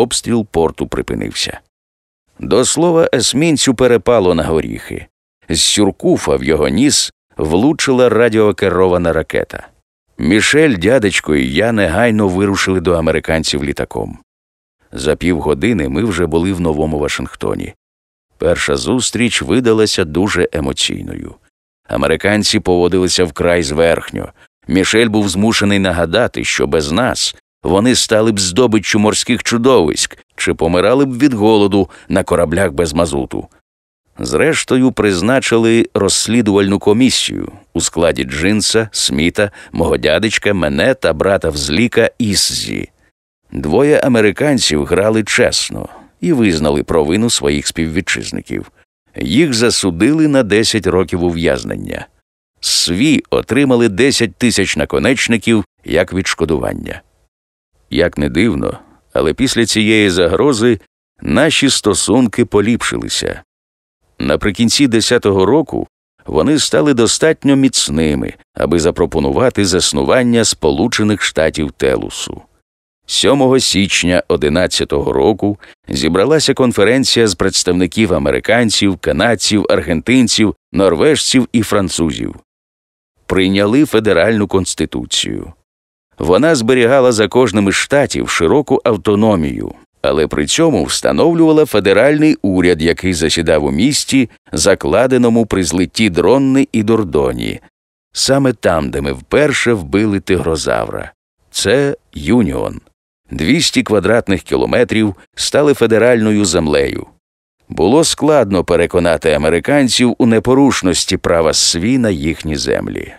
обстріл порту припинився. До слова, есмінцю перепало на горіхи. З сюркуфа в його ніс влучила радіокерована ракета. Мішель, дядечко і я негайно вирушили до американців літаком. За півгодини ми вже були в новому Вашингтоні. Перша зустріч видалася дуже емоційною. Американці поводилися вкрай зверхньо. Мішель був змушений нагадати, що без нас вони стали б здобиччю морських чудовиськ чи помирали б від голоду на кораблях без мазуту. Зрештою, призначили розслідувальну комісію у складі Джинса, Сміта, мого дядечка, мене та брата взліка Іззі. Двоє американців грали чесно і визнали провину своїх співвітчизників. Їх засудили на 10 років ув'язнення. Сві отримали 10 тисяч наконечників як відшкодування. Як не дивно, але після цієї загрози наші стосунки поліпшилися. Наприкінці 10-го року вони стали достатньо міцними, аби запропонувати заснування Сполучених Штатів Телусу. 7 січня 11-го року зібралася конференція з представників американців, канадців, аргентинців, норвежців і французів. Прийняли федеральну конституцію. Вона зберігала за кожним із штатів широку автономію, але при цьому встановлювала федеральний уряд, який засідав у місті, закладеному при злитті Дронни і Дордоні, саме там, де ми вперше вбили тигрозавра. Це Юніон. 200 квадратних кілометрів стали федеральною землею. Було складно переконати американців у непорушності права сві на їхні землі.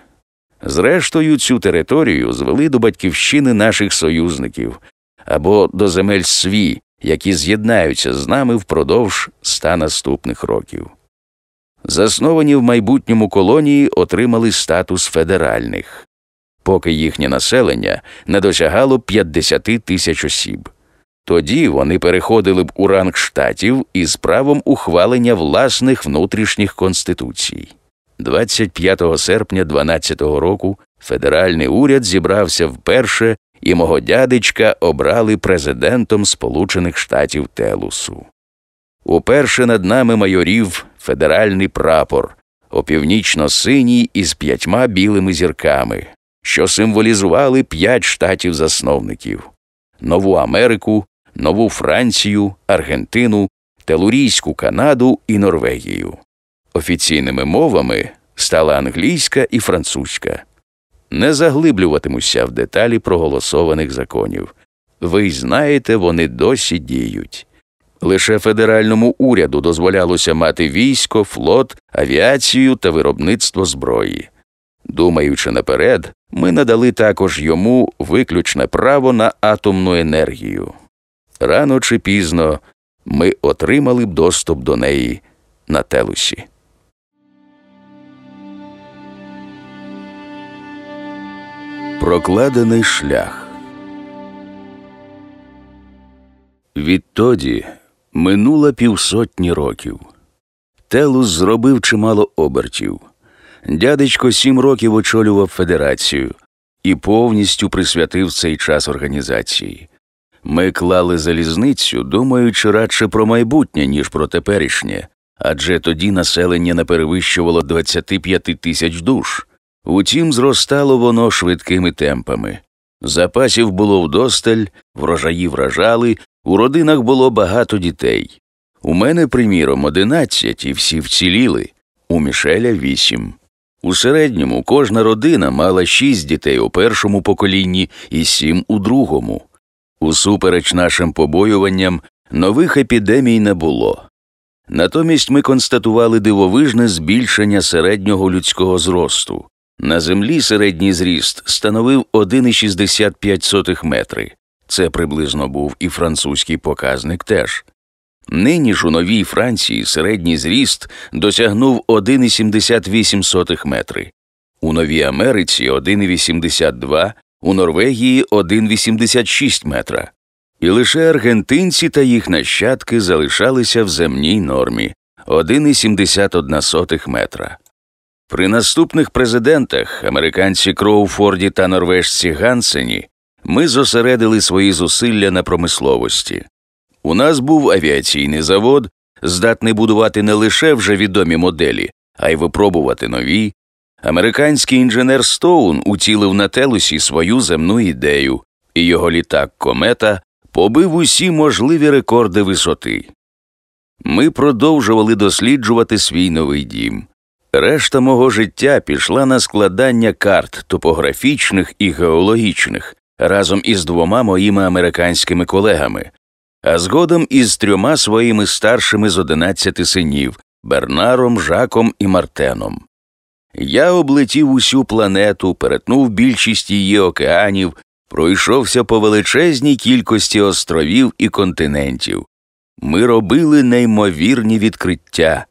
Зрештою, цю територію звели до батьківщини наших союзників або до земель сві, які з'єднаються з нами впродовж ста наступних років. Засновані в майбутньому колонії отримали статус федеральних, поки їхнє населення не досягало 50 тисяч осіб. Тоді вони переходили б у ранг штатів із правом ухвалення власних внутрішніх конституцій. 25 серпня 12 року федеральний уряд зібрався вперше, і мого дядечка обрали президентом Сполучених Штатів Телусу. Уперше над нами майорів федеральний прапор, опівнічно-синій із п'ятьма білими зірками, що символізували п'ять штатів засновників Нову Америку, Нову Францію, Аргентину, Телурійську Канаду і Норвегію. Офіційними мовами стала англійська і французька. Не заглиблюватимуся в деталі проголосованих законів. Ви й знаєте, вони досі діють. Лише федеральному уряду дозволялося мати військо, флот, авіацію та виробництво зброї. Думаючи наперед, ми надали також йому виключне право на атомну енергію. Рано чи пізно ми отримали б доступ до неї на телусі. Прокладений шлях. Відтоді минуло півсотні років. Телус зробив чимало обертів. Дядечко сім років очолював федерацію і повністю присвятив цей час організації. Ми клали залізницю, думаючи радше про майбутнє, ніж про теперішнє, адже тоді населення не перевищувало 25 тисяч душ. Утім, зростало воно швидкими темпами. Запасів було вдосталь, врожаї вражали, у родинах було багато дітей. У мене, приміром, одинадцять і всі вціліли, у Мішеля вісім. У середньому кожна родина мала шість дітей у першому поколінні і сім у другому. Усупереч нашим побоюванням, нових епідемій не було. Натомість ми констатували дивовижне збільшення середнього людського зросту. На землі середній зріст становив 1,65 метри. Це приблизно був і французький показник теж. Нині ж у новій Франції середній зріст досягнув 1,78 метри, у Новій Америці 1,82, у Норвегії 1,86 метра. І лише аргентинці та їх нащадки залишалися в земній нормі 1,71 метра. При наступних президентах американці Кроуфорді та норвежці Гансені ми зосередили свої зусилля на промисловості. У нас був авіаційний завод, здатний будувати не лише вже відомі моделі, а й випробувати нові. Американський інженер Стоун уцілив на телусі свою земну ідею, і його літак комета побив усі можливі рекорди висоти. Ми продовжували досліджувати свій новий дім. Решта мого життя пішла на складання карт топографічних і геологічних разом із двома моїми американськими колегами, а згодом із трьома своїми старшими з одинадцяти синів Бернаром, Жаком і Мартеном. Я облетів усю планету, перетнув більшість її океанів, пройшовся по величезній кількості островів і континентів. Ми робили неймовірні відкриття.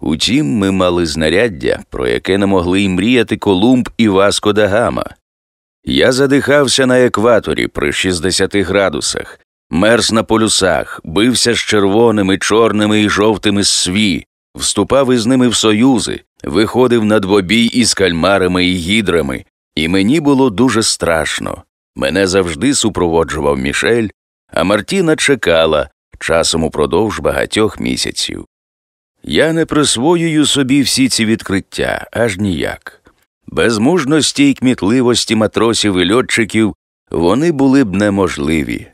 Утім, ми мали знаряддя, про яке не могли й мріяти Колумб і Васко да Гама. Я задихався на екваторі при 60 градусах, мерз на полюсах, бився з червоними, чорними і жовтими сві, вступав із ними в союзи, виходив на двобій із кальмарами і гідрами, і мені було дуже страшно. Мене завжди супроводжував Мішель, а Мартіна чекала часом упродовж багатьох місяців. Я не присвоюю собі всі ці відкриття аж ніяк. Без мужності й кмітливості матросів і льотчиків вони були б неможливі.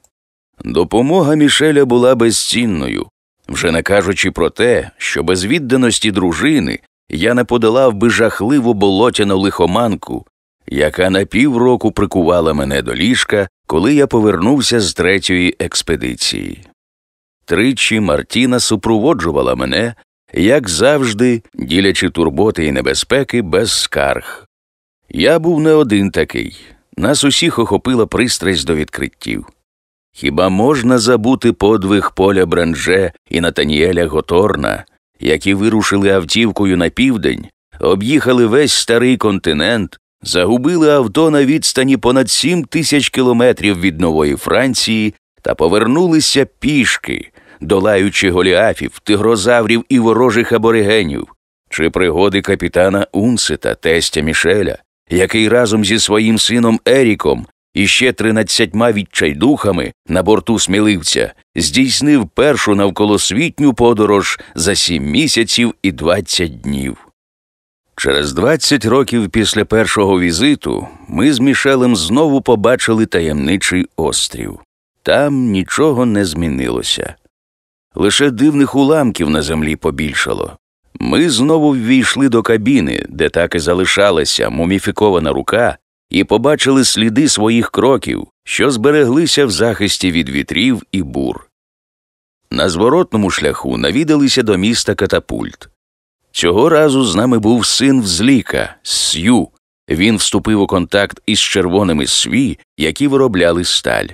Допомога Мішеля була безцінною, вже не кажучи про те, що без відданості дружини я не подолав би жахливу болотяну лихоманку, яка на півроку прикувала мене до ліжка, коли я повернувся з третьої експедиції. Тричі Мартіна супроводжувала мене, як завжди, ділячи турботи і небезпеки без скарг. Я був не один такий, нас усіх охопила пристрасть до відкриттів. Хіба можна забути подвиг поля Бранже і Натаніеля Готорна, які вирушили автівкою на південь, об'їхали весь старий континент, загубили авто на відстані понад сім тисяч кілометрів від нової Франції та повернулися пішки, долаючи голіафів, тигрозаврів і ворожих аборигенів, чи пригоди капітана Унсета, тестя Мішеля, який разом зі своїм сином Еріком і ще тринадцятьма відчайдухами на борту сміливця здійснив першу навколосвітню подорож за сім місяців і двадцять днів. Через двадцять років після першого візиту ми з Мішелем знову побачили таємничий острів. Там нічого не змінилося. Лише дивних уламків на землі побільшало. Ми знову ввійшли до кабіни, де так і залишалася муміфікована рука, і побачили сліди своїх кроків, що збереглися в захисті від вітрів і бур. На зворотному шляху навідалися до міста Катапульт. Цього разу з нами був син взліка, Сью. Він вступив у контакт із червоними сві, які виробляли сталь.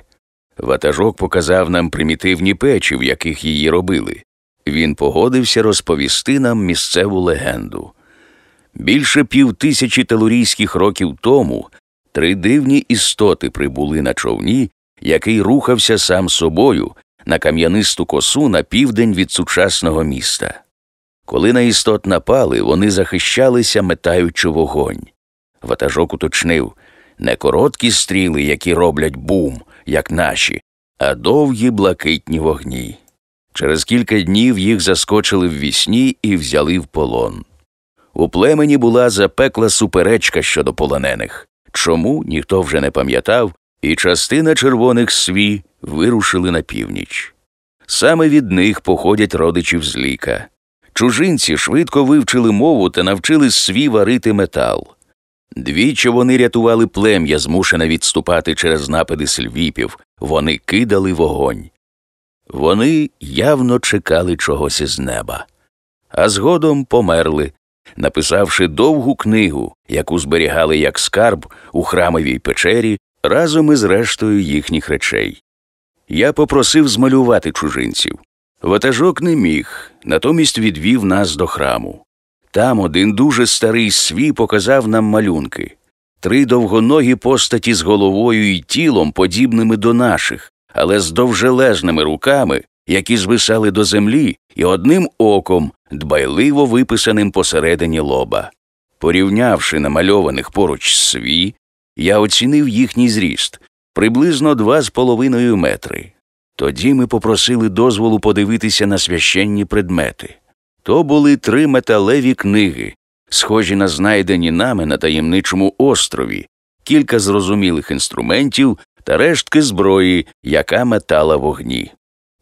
Ватажок показав нам примітивні печі, в яких її робили. Він погодився розповісти нам місцеву легенду. Більше півтисячі телурійських років тому три дивні істоти прибули на човні, який рухався сам собою на кам'янисту косу на південь від сучасного міста. Коли на істот напали, вони захищалися, метаючи вогонь. Ватажок уточнив не короткі стріли, які роблять бум, як наші, а довгі блакитні вогні. Через кілька днів їх заскочили в вісні і взяли в полон. У племені була запекла суперечка щодо полонених, чому ніхто вже не пам'ятав, і частина червоних сві вирушили на північ. Саме від них походять родичів зліка. Чужинці швидко вивчили мову та навчили свій варити метал. Двічі вони рятували плем'я, змушене відступати через напади сельвіпів, вони кидали вогонь. Вони явно чекали чогось із неба, а згодом померли, написавши довгу книгу, яку зберігали як скарб у храмовій печері разом із рештою їхніх речей. Я попросив змалювати чужинців. Ватажок не міг, натомість відвів нас до храму. Там один дуже старий свій показав нам малюнки три довгоногі постаті з головою і тілом, подібними до наших, але з довжелезними руками, які звисали до землі, і одним оком, дбайливо виписаним посередині лоба. Порівнявши намальованих поруч сві, я оцінив їхній зріст приблизно два з половиною метри. Тоді ми попросили дозволу подивитися на священні предмети. То були три металеві книги, схожі на знайдені нами на таємничому острові, кілька зрозумілих інструментів та рештки зброї, яка метала вогні.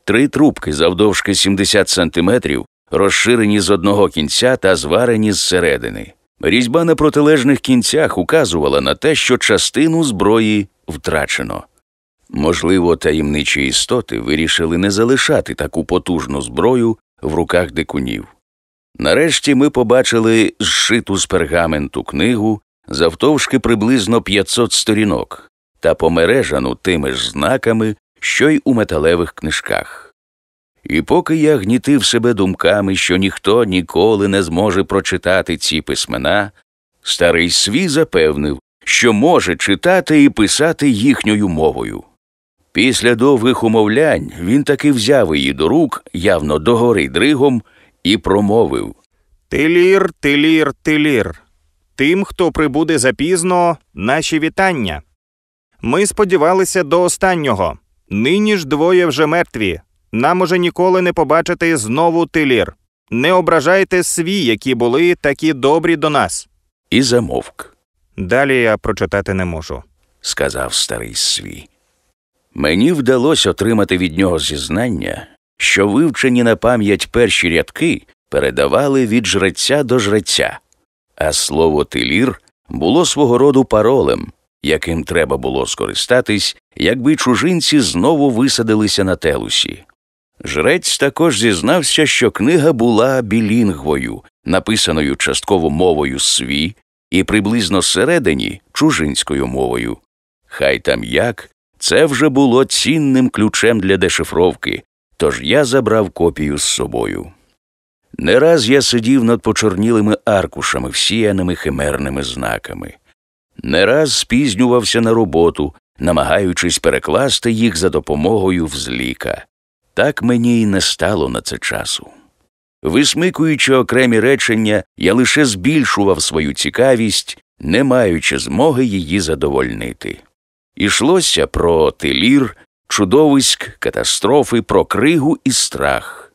Три трубки завдовжки 70 сантиметрів, розширені з одного кінця та зварені зсередини. Різьба на протилежних кінцях указувала на те, що частину зброї втрачено. Можливо, таємничі істоти вирішили не залишати таку потужну зброю в руках дикунів. Нарешті ми побачили зшиту з пергаменту книгу завтовшки приблизно 500 сторінок та помережану тими ж знаками, що й у металевих книжках. І поки я гнітив себе думками, що ніхто ніколи не зможе прочитати ці письмена, старий свій запевнив, що може читати і писати їхньою мовою. Після довгих умовлянь він таки взяв її до рук, явно догори дригом, і промовив Тилір, тилір, тилір. Тим, хто прибуде запізно, наші вітання. Ми сподівалися до останнього. Нині ж двоє вже мертві. Нам уже ніколи не побачити знову тилір. Не ображайте сві, які були такі добрі до нас. і замовк, Далі я прочитати не можу. сказав старий свій. Мені вдалося отримати від нього зізнання, що вивчені на пам'ять перші рядки передавали від жреця до жреця, а слово тилір було свого роду паролем, яким треба було скористатись, якби чужинці знову висадилися на телусі. Жрець також зізнався, що книга була білінгвою, написаною частково мовою сві і приблизно зсередині чужинською мовою. Хай там як, це вже було цінним ключем для дешифровки, тож я забрав копію з собою. Не раз я сидів над почорнілими аркушами, всіяними химерними знаками. Не раз спізнювався на роботу, намагаючись перекласти їх за допомогою взліка. Так мені й не стало на це часу. Висмикуючи окремі речення, я лише збільшував свою цікавість, не маючи змоги її задовольнити. Ішлося про тилір, чудовиськ, катастрофи, про кригу і страх.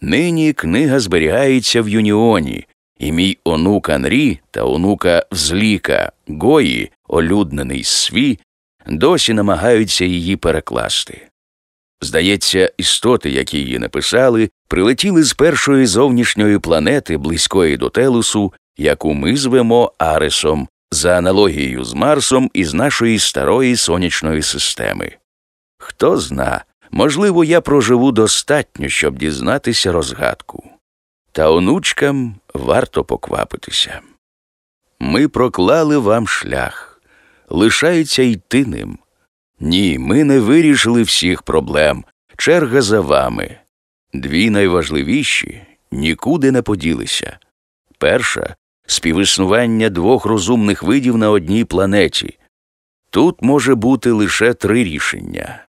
Нині книга зберігається в Юніоні, і мій онук Анрі та онука Взліка Гої, олюднений сві, досі намагаються її перекласти. Здається, істоти, які її написали, прилетіли з першої зовнішньої планети, близької до Телусу, яку ми звемо Аресом, за аналогією з Марсом із нашої старої сонячної системи. Хто зна, можливо, я проживу достатньо, щоб дізнатися розгадку. Та онучкам варто поквапитися. Ми проклали вам шлях, лишається йти ним. Ні, ми не вирішили всіх проблем. Черга за вами. Дві найважливіші нікуди не поділися. Перша співіснування двох розумних видів на одній планеті. Тут може бути лише три рішення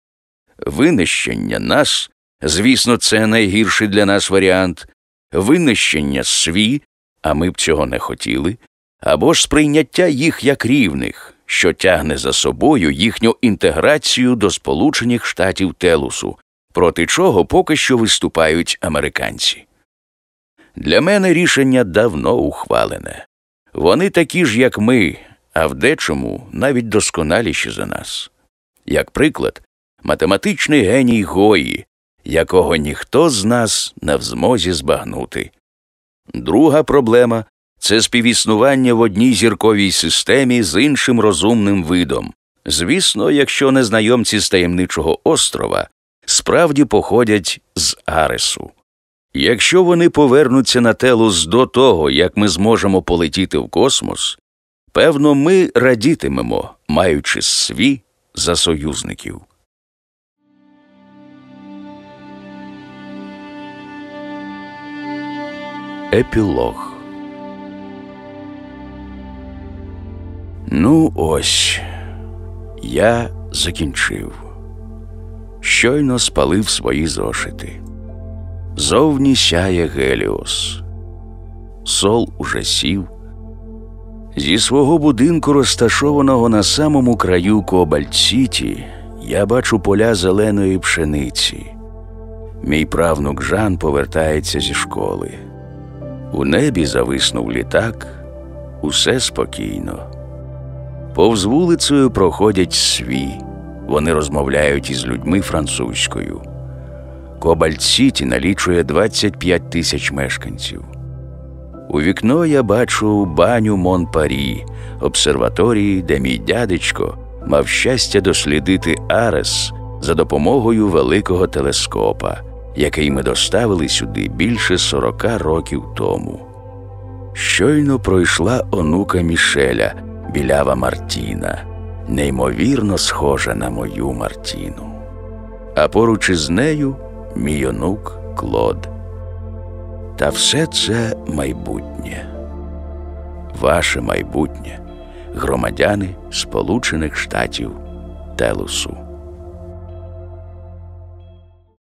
винищення нас, звісно, це найгірший для нас варіант, винищення сві, а ми б цього не хотіли, або ж сприйняття їх як рівних, що тягне за собою їхню інтеграцію до Сполучених Штатів Телусу, проти чого поки що виступають американці. Для мене рішення давно ухвалене. Вони такі ж, як ми, а в дечому навіть досконаліші за нас. Як приклад, математичний геній Гої, якого ніхто з нас не в змозі збагнути. Друга проблема це співіснування в одній зірковій системі з іншим розумним видом. Звісно, якщо незнайомці з таємничого острова справді походять з Аресу. Якщо вони повернуться на Телус до того, як ми зможемо полетіти в космос, певно, ми радітимемо, маючи сві за союзників. Епілог Ну, ось я закінчив. Щойно спалив свої зошити. Зовні сяє Геліос. Сол уже сів. Зі свого будинку, розташованого на самому краю Кобальт-Сіті, Я бачу поля зеленої пшениці. Мій правнук Жан повертається зі школи. У небі зависнув літак, усе спокійно. Повз вулицею проходять сві, вони розмовляють із людьми французькою. Кобальт Сіті налічує 25 тисяч мешканців. У вікно я бачу баню Монпарі, обсерваторії, де мій дядечко мав щастя дослідити Арес за допомогою великого телескопа, який ми доставили сюди більше 40 років тому. Щойно пройшла онука Мішеля, білява Мартіна, неймовірно схожа на мою Мартіну. А поруч із нею мій онук Клод. Та все це майбутнє, ваше майбутнє, громадяни Сполучених Штатів Телусу.